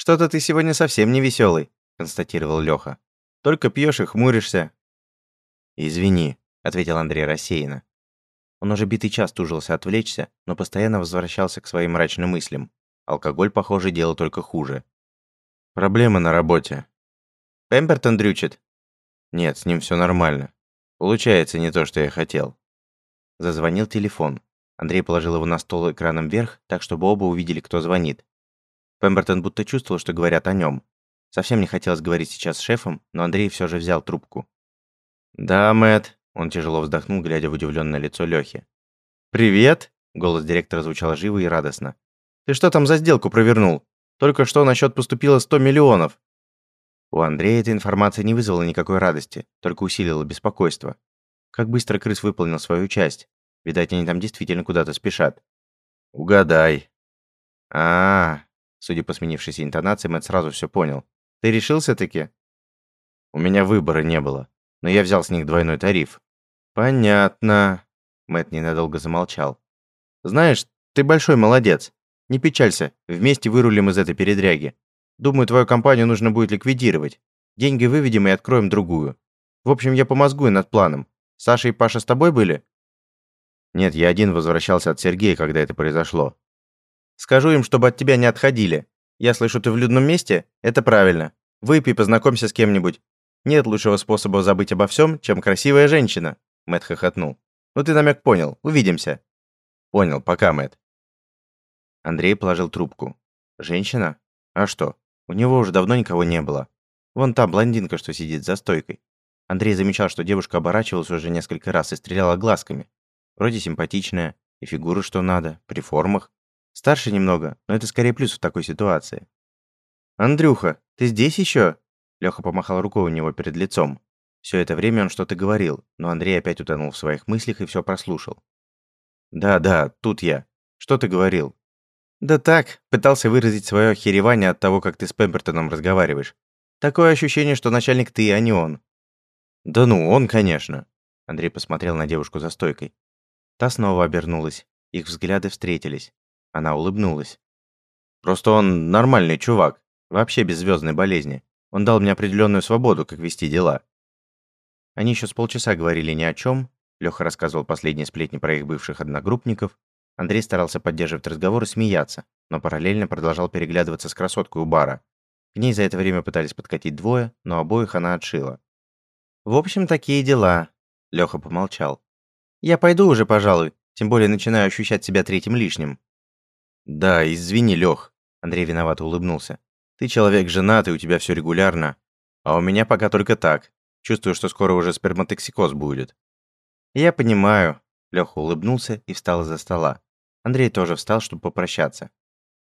«Что-то ты сегодня совсем не веселый», — констатировал Лёха. «Только пьешь и хмуришься». «Извини», — ответил Андрей рассеянно. Он уже битый час тужился отвлечься, но постоянно возвращался к своим мрачным мыслям. Алкоголь, похоже, делал только хуже. «Проблемы на работе». «Пембертон дрючит?» «Нет, с ним все нормально. Получается не то, что я хотел». Зазвонил телефон. Андрей положил его на стол экраном вверх, так чтобы оба увидели, кто звонит. Пембертон будто чувствовал, что говорят о нем. Совсем не хотелось говорить сейчас с шефом, но Андрей все же взял трубку. «Да, Мэтт», — он тяжело вздохнул, глядя в удивленное лицо Лёхи. «Привет!» — голос директора звучал живо и радостно. «Ты что там за сделку провернул? Только что на счет поступило 100 миллионов!» У Андрея эта информация не вызвала никакой радости, только усилила беспокойство. Как быстро крыс выполнил свою часть. Видать, они там действительно куда-то спешат. «Угадай». А, -а, а Судя по сменившейся интонации, Мэтт сразу все понял. «Ты решился-таки?» «У меня выбора не было, но я взял с них двойной тариф». «Понятно». Мэтт ненадолго замолчал. «Знаешь, ты большой молодец. Не печалься, вместе вырулим из этой передряги. Думаю, твою компанию нужно будет ликвидировать. Деньги выведем и откроем другую. В общем, я помозгую над планом. Саша и Паша с тобой были?» «Нет, я один возвращался от Сергея, когда это произошло. Скажу им, чтобы от тебя не отходили. Я слышу, ты в людном месте? Это правильно. Выпей, познакомься с кем-нибудь. Нет лучшего способа забыть обо всем, чем красивая женщина. Мэтт хохотнул. Ну ты намек понял. Увидимся. Понял, пока, Мэтт. Андрей положил трубку. Женщина? А что? У него уже давно никого не было. Вон та блондинка, что сидит за стойкой. Андрей замечал, что девушка оборачивалась уже несколько раз и стреляла глазками. Вроде симпатичная, и фигура что надо, при формах. Старше немного, но это скорее плюс в такой ситуации. «Андрюха, ты здесь еще? Леха помахал рукой у него перед лицом. Все это время он что-то говорил, но Андрей опять утонул в своих мыслях и все прослушал. «Да, да, тут я. Что ты говорил?» «Да так, пытался выразить свое охеревание от того, как ты с Пембертоном разговариваешь. Такое ощущение, что начальник ты, а не он». «Да ну, он, конечно». Андрей посмотрел на девушку за стойкой. Та снова обернулась. Их взгляды встретились. Она улыбнулась. «Просто он нормальный чувак, вообще без звездной болезни. Он дал мне определенную свободу, как вести дела». Они еще с полчаса говорили ни о чем. Леха рассказывал последние сплетни про их бывших одногруппников. Андрей старался поддерживать разговор и смеяться, но параллельно продолжал переглядываться с красоткой у бара. К ней за это время пытались подкатить двое, но обоих она отшила. «В общем, такие дела», — Леха помолчал. «Я пойду уже, пожалуй, тем более начинаю ощущать себя третьим лишним». «Да, извини, Лёх», — Андрей виновато улыбнулся. «Ты человек женатый, у тебя все регулярно. А у меня пока только так. Чувствую, что скоро уже сперматоксикоз будет». «Я понимаю», — Лёха улыбнулся и встал из-за стола. Андрей тоже встал, чтобы попрощаться.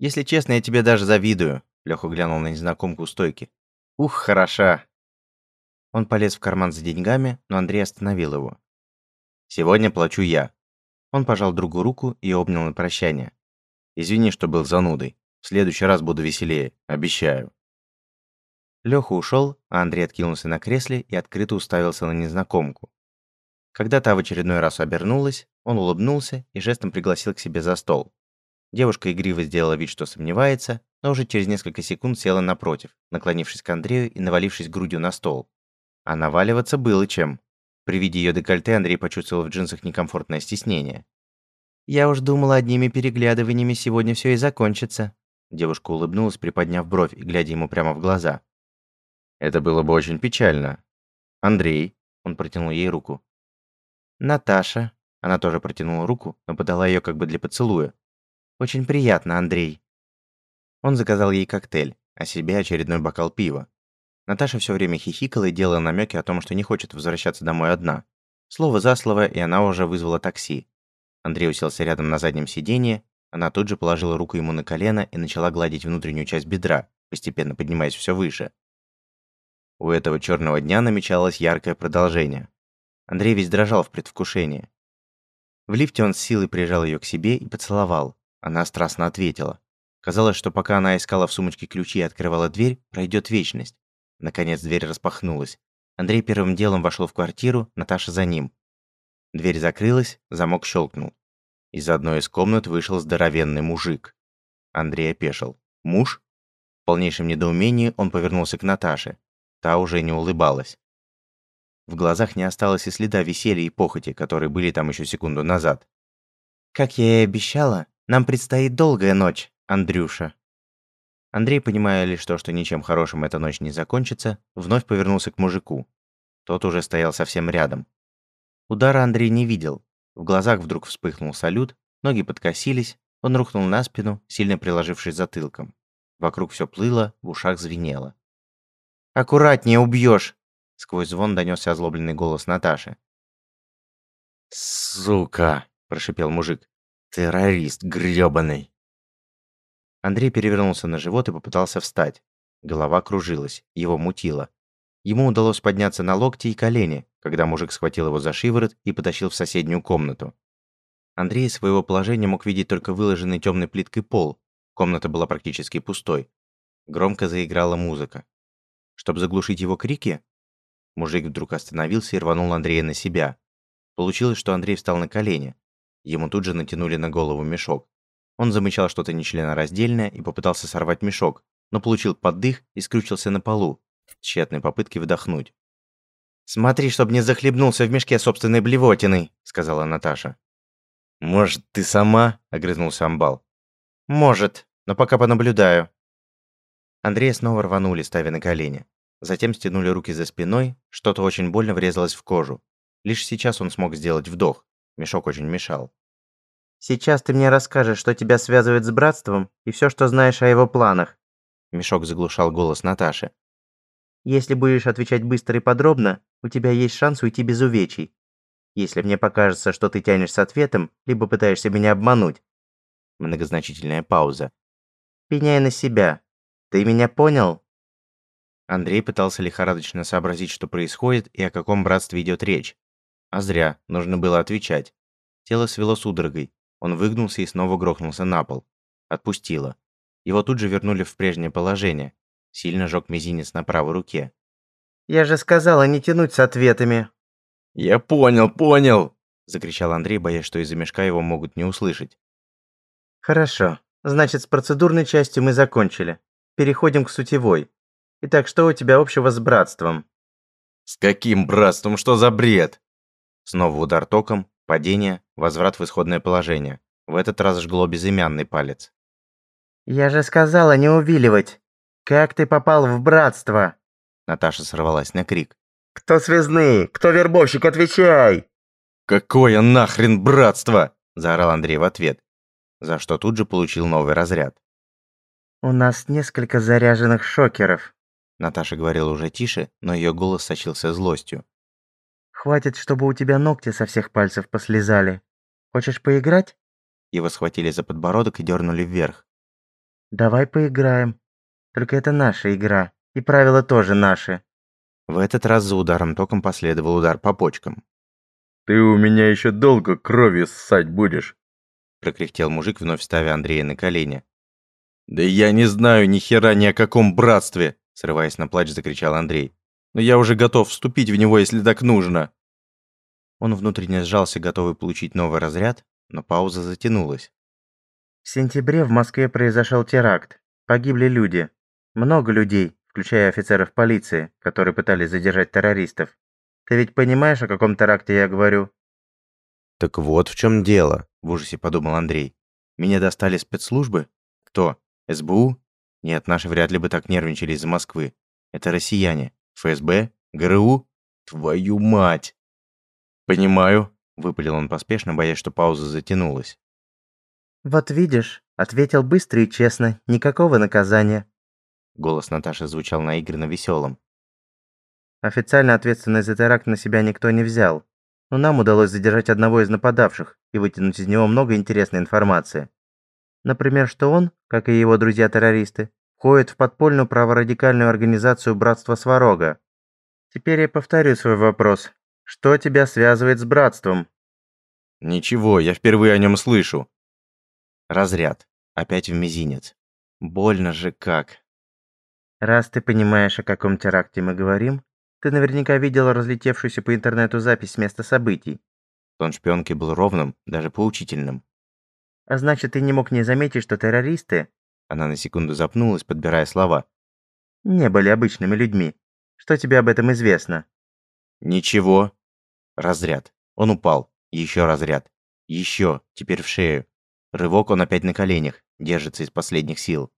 «Если честно, я тебе даже завидую», — Лёха глянул на незнакомку у стойки. «Ух, хороша». Он полез в карман за деньгами, но Андрей остановил его. «Сегодня плачу я». Он пожал другу руку и обнял на прощание. Извини, что был занудой. В следующий раз буду веселее, обещаю». Лёха ушел, а Андрей откинулся на кресле и открыто уставился на незнакомку. Когда та в очередной раз обернулась, он улыбнулся и жестом пригласил к себе за стол. Девушка игриво сделала вид, что сомневается, но уже через несколько секунд села напротив, наклонившись к Андрею и навалившись грудью на стол. А наваливаться было чем. При виде ее декольте Андрей почувствовал в джинсах некомфортное стеснение. «Я уж думала, одними переглядываниями сегодня все и закончится». Девушка улыбнулась, приподняв бровь и глядя ему прямо в глаза. «Это было бы очень печально. Андрей», — он протянул ей руку. «Наташа», — она тоже протянула руку, но подала ее как бы для поцелуя. «Очень приятно, Андрей». Он заказал ей коктейль, а себе очередной бокал пива. Наташа все время хихикала и делала намеки о том, что не хочет возвращаться домой одна. Слово за слово, и она уже вызвала такси. Андрей уселся рядом на заднем сиденье, она тут же положила руку ему на колено и начала гладить внутреннюю часть бедра, постепенно поднимаясь все выше. У этого черного дня намечалось яркое продолжение. Андрей весь дрожал в предвкушении. В лифте он с силой прижал ее к себе и поцеловал. Она страстно ответила. Казалось, что пока она искала в сумочке ключи и открывала дверь, пройдет вечность. Наконец дверь распахнулась. Андрей первым делом вошел в квартиру, Наташа за ним. Дверь закрылась, замок щелкнул. Из одной из комнат вышел здоровенный мужик. Андрей опешил. Муж? полнейшем недоумении он повернулся к Наташе. Та уже не улыбалась. В глазах не осталось и следа веселья и похоти, которые были там еще секунду назад. «Как я и обещала, нам предстоит долгая ночь, Андрюша». Андрей, понимая лишь то, что ничем хорошим эта ночь не закончится, вновь повернулся к мужику. Тот уже стоял совсем рядом. Удара Андрей не видел. В глазах вдруг вспыхнул салют, ноги подкосились, он рухнул на спину, сильно приложившись затылком. Вокруг все плыло, в ушах звенело. «Аккуратнее, убьешь!» Сквозь звон донесся озлобленный голос Наташи. «Сука!» – прошипел мужик. «Террорист грёбаный!» Андрей перевернулся на живот и попытался встать. Голова кружилась, его мутило. Ему удалось подняться на локти и колени, когда мужик схватил его за шиворот и потащил в соседнюю комнату. Андрей своего положения мог видеть только выложенный темной плиткой пол. Комната была практически пустой. Громко заиграла музыка. Чтобы заглушить его крики, Мужик вдруг остановился и рванул Андрея на себя. Получилось, что Андрей встал на колени. Ему тут же натянули на голову мешок. Он замычал что-то нечленораздельное и попытался сорвать мешок, но получил поддых и скрючился на полу, в тщетной попытке вдохнуть. «Смотри, чтобы не захлебнулся в мешке собственной блевотиной», — сказала Наташа. «Может, ты сама?» — огрызнулся Амбал. «Может, но пока понаблюдаю». Андрея снова рванули, ставя на колени. Затем стянули руки за спиной, что-то очень больно врезалось в кожу. Лишь сейчас он смог сделать вдох. Мешок очень мешал. «Сейчас ты мне расскажешь, что тебя связывает с братством, и все, что знаешь о его планах». Мешок заглушал голос Наташи. «Если будешь отвечать быстро и подробно, у тебя есть шанс уйти без увечий. Если мне покажется, что ты тянешь с ответом, либо пытаешься меня обмануть». Многозначительная пауза. «Пеняй на себя. Ты меня понял?» Андрей пытался лихорадочно сообразить, что происходит и о каком братстве идет речь. А зря, нужно было отвечать. Тело свело судорогой. Он выгнулся и снова грохнулся на пол. Отпустило. Его тут же вернули в прежнее положение. Сильно жёг мизинец на правой руке. «Я же сказала не тянуть с ответами!» «Я понял, понял!» – закричал Андрей, боясь, что из-за мешка его могут не услышать. «Хорошо. Значит, с процедурной частью мы закончили. Переходим к сутевой. Итак, что у тебя общего с братством? С каким братством? Что за бред? Снова удар током, падение, возврат в исходное положение. В этот раз жгло безымянный палец. Я же сказала не увиливать. Как ты попал в братство? Наташа сорвалась на крик. Кто связные? Кто вербовщик? Отвечай! Какое нахрен братство? заорал Андрей в ответ, за что тут же получил новый разряд. У нас несколько заряженных шокеров, Наташа говорила уже тише, но ее голос сочился злостью. «Хватит, чтобы у тебя ногти со всех пальцев послезали. Хочешь поиграть?» Его схватили за подбородок и дернули вверх. «Давай поиграем. Только это наша игра, и правила тоже наши». В этот раз за ударом током последовал удар по почкам. «Ты у меня еще долго кровью ссать будешь», прокряхтел мужик, вновь ставя Андрея на колени. «Да я не знаю ни хера ни о каком братстве!» Срываясь на плач, закричал Андрей. «Но я уже готов вступить в него, если так нужно!» Он внутренне сжался, готовый получить новый разряд, но пауза затянулась. В сентябре в Москве произошел теракт. Погибли люди. Много людей, включая офицеров полиции, которые пытались задержать террористов. Ты ведь понимаешь, о каком теракте я говорю? Так вот в чем дело, в ужасе подумал Андрей. Меня достали спецслужбы? Кто? СБУ? Нет, наши вряд ли бы так нервничали из-за Москвы. Это россияне. ФСБ? ГРУ? Твою мать! Понимаю, выпалил он поспешно, боясь, что пауза затянулась. Вот видишь, ответил быстро и честно, никакого наказания. Голос Наташи звучал наигранно веселым. Официально ответственность за теракт на себя никто не взял, но нам удалось задержать одного из нападавших и вытянуть из него много интересной информации. Например, что он, как и его друзья-террористы, входит в подпольную праворадикальную организацию Братства Сварога. Теперь я повторю свой вопрос. Что тебя связывает с братством? Ничего, я впервые о нем слышу. Разряд. Опять в мизинец. Больно же как. Раз ты понимаешь, о каком теракте мы говорим, ты наверняка видел разлетевшуюся по интернету запись места событий. Тон шпионки был ровным, даже поучительным. А значит, ты не мог не заметить, что террористы, Она на секунду запнулась, подбирая слова. «Не были обычными людьми. Что тебе об этом известно?» «Ничего». Разряд. Он упал. Еще разряд. Еще. Теперь в шею. Рывок он опять на коленях. Держится из последних сил.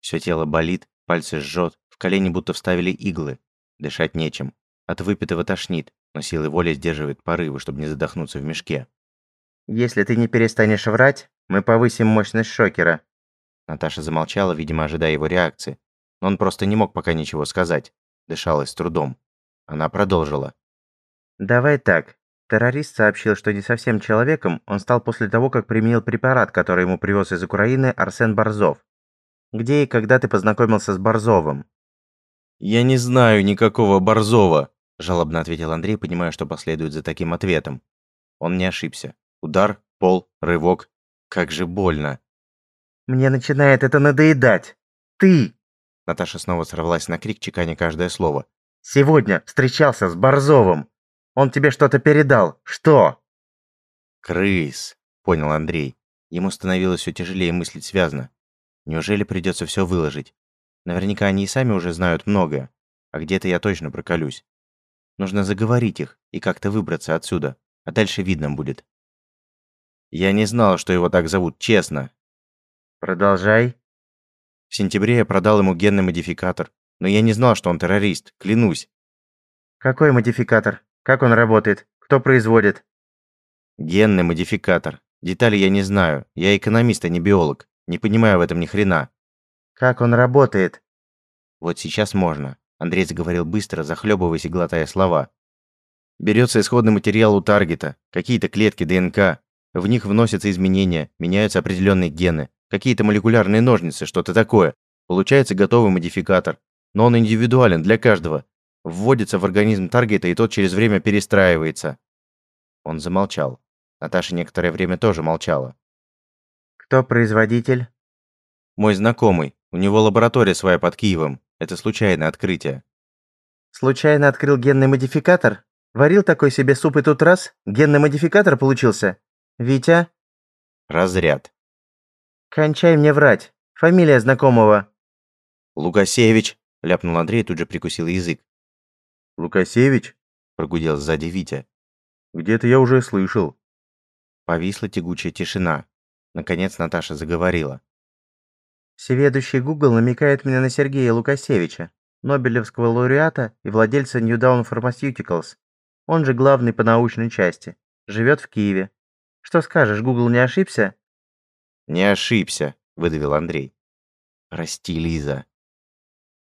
Все тело болит, пальцы жжет, в колени будто вставили иглы. Дышать нечем. От выпитого тошнит, но силы воли сдерживает порывы, чтобы не задохнуться в мешке. «Если ты не перестанешь врать, мы повысим мощность шокера». Наташа замолчала, видимо, ожидая его реакции. Но он просто не мог пока ничего сказать. Дышалась с трудом. Она продолжила. «Давай так. Террорист сообщил, что не совсем человеком он стал после того, как применил препарат, который ему привез из Украины Арсен Борзов. Где и когда ты познакомился с Борзовым?» «Я не знаю никакого Борзова», – жалобно ответил Андрей, понимая, что последует за таким ответом. Он не ошибся. Удар, пол, рывок. Как же больно. «Мне начинает это надоедать. Ты!» Наташа снова сорвалась на крик, чеканя каждое слово. «Сегодня встречался с Борзовым. Он тебе что-то передал. Что?» «Крыс», — понял Андрей. Ему становилось все тяжелее мыслить связно. Неужели придется все выложить? Наверняка они и сами уже знают многое. А где-то я точно проколюсь. Нужно заговорить их и как-то выбраться отсюда. А дальше видно будет. Я не знал, что его так зовут, честно. Продолжай. В сентябре я продал ему генный модификатор. Но я не знал, что он террорист, клянусь. Какой модификатор? Как он работает? Кто производит? Генный модификатор. Детали я не знаю. Я экономист, а не биолог. Не понимаю в этом ни хрена. Как он работает? Вот сейчас можно. Андрей заговорил быстро, захлебываясь и глотая слова. Берется исходный материал у таргета, какие-то клетки ДНК. В них вносятся изменения, меняются определенные гены, какие-то молекулярные ножницы, что-то такое. Получается готовый модификатор. Но он индивидуален для каждого. Вводится в организм таргета, и тот через время перестраивается. Он замолчал. Наташа некоторое время тоже молчала. Кто производитель? Мой знакомый. У него лаборатория своя под Киевом. Это случайное открытие. Случайно открыл генный модификатор? Варил такой себе суп и тут раз? Генный модификатор получился? Витя? Разряд. Кончай мне врать. Фамилия знакомого. Лукасевич, ляпнул Андрей и тут же прикусил язык. Лукасевич? Прогудел сзади Витя. Где-то я уже слышал. Повисла тягучая тишина. Наконец Наташа заговорила. Всеведущий Google намекает мне на Сергея Лукасевича, Нобелевского лауреата и владельца New Dawn Pharmaceuticals. Он же главный по научной части. Живет в Киеве. Что скажешь, Google не ошибся? Не ошибся, выдавил Андрей. Прости, Лиза.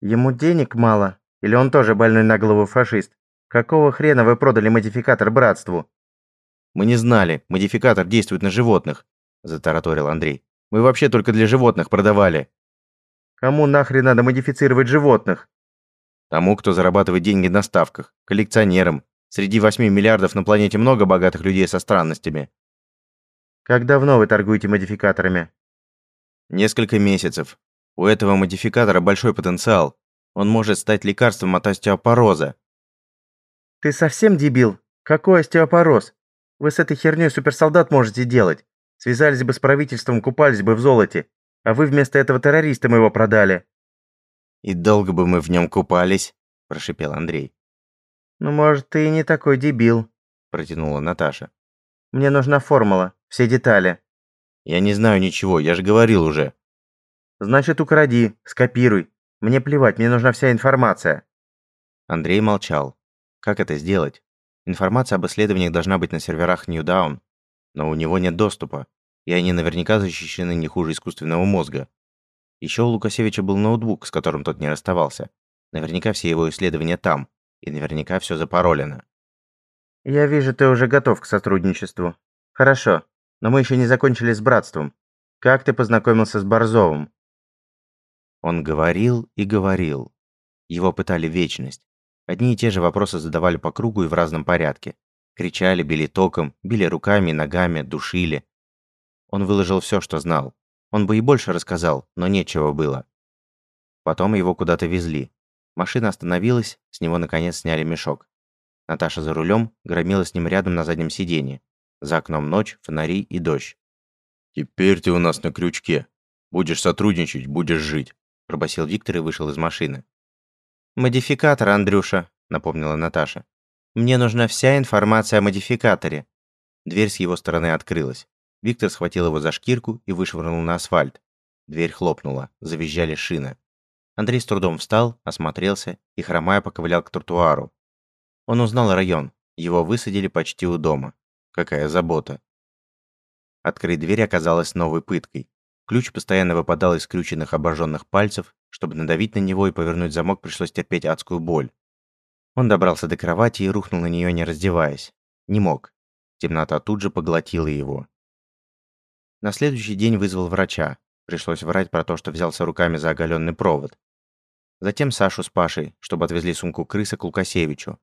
Ему денег мало? Или он тоже больной на голову фашист? Какого хрена вы продали модификатор братству? Мы не знали, модификатор действует на животных затараторил Андрей. Мы вообще только для животных продавали. Кому нахрен надо модифицировать животных? Тому, кто зарабатывает деньги на ставках, коллекционерам. Среди 8 миллиардов на планете много богатых людей со странностями. Как давно вы торгуете модификаторами? Несколько месяцев. У этого модификатора большой потенциал. Он может стать лекарством от остеопороза. Ты совсем дебил? Какой остеопороз? Вы с этой херней суперсолдат можете делать. Связались бы с правительством, купались бы в золоте. А вы вместо этого террористам его продали. И долго бы мы в нем купались, прошипел Андрей. Ну, может, ты и не такой дебил, протянула Наташа. Мне нужна формула, все детали. Я не знаю ничего, я же говорил уже. Значит, укради, скопируй. Мне плевать, мне нужна вся информация. Андрей молчал. Как это сделать? Информация об исследованиях должна быть на серверах Ньюдаун но у него нет доступа, и они наверняка защищены не хуже искусственного мозга. Еще у Лукасевича был ноутбук, с которым тот не расставался. Наверняка все его исследования там, и наверняка все запаролено. «Я вижу, ты уже готов к сотрудничеству. Хорошо, но мы еще не закончили с братством. Как ты познакомился с Борзовым?» Он говорил и говорил. Его пытали вечность. Одни и те же вопросы задавали по кругу и в разном порядке. Кричали, били током, били руками, ногами, душили. Он выложил все, что знал. Он бы и больше рассказал, но нечего было. Потом его куда-то везли. Машина остановилась, с него наконец сняли мешок. Наташа за рулем громила с ним рядом на заднем сиденье. За окном ночь, фонари и дождь. «Теперь ты у нас на крючке. Будешь сотрудничать, будешь жить», – пробасил Виктор и вышел из машины. «Модификатор, Андрюша», – напомнила Наташа. «Мне нужна вся информация о модификаторе». Дверь с его стороны открылась. Виктор схватил его за шкирку и вышвырнул на асфальт. Дверь хлопнула, завизжали шины. Андрей с трудом встал, осмотрелся и, хромая, поковылял к тротуару. Он узнал район. Его высадили почти у дома. Какая забота. Открыть дверь оказалось новой пыткой. Ключ постоянно выпадал из скрюченных обожженных пальцев. Чтобы надавить на него и повернуть замок, пришлось терпеть адскую боль. Он добрался до кровати и рухнул на нее, не раздеваясь. Не мог. Темнота тут же поглотила его. На следующий день вызвал врача. Пришлось врать про то, что взялся руками за оголенный провод. Затем Сашу с Пашей, чтобы отвезли сумку крыса к Лукасевичу.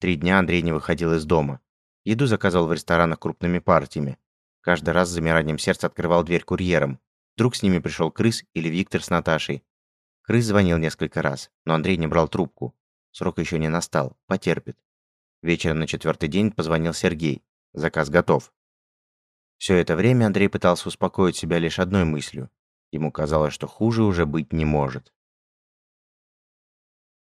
Три дня Андрей не выходил из дома. Еду заказывал в ресторанах крупными партиями. Каждый раз с замиранием сердца открывал дверь курьером. Вдруг с ними пришел крыс или Виктор с Наташей. Крыс звонил несколько раз, но Андрей не брал трубку. Срок еще не настал, потерпит. Вечером на четвертый день позвонил Сергей. Заказ готов. Все это время Андрей пытался успокоить себя лишь одной мыслью. Ему казалось, что хуже уже быть не может.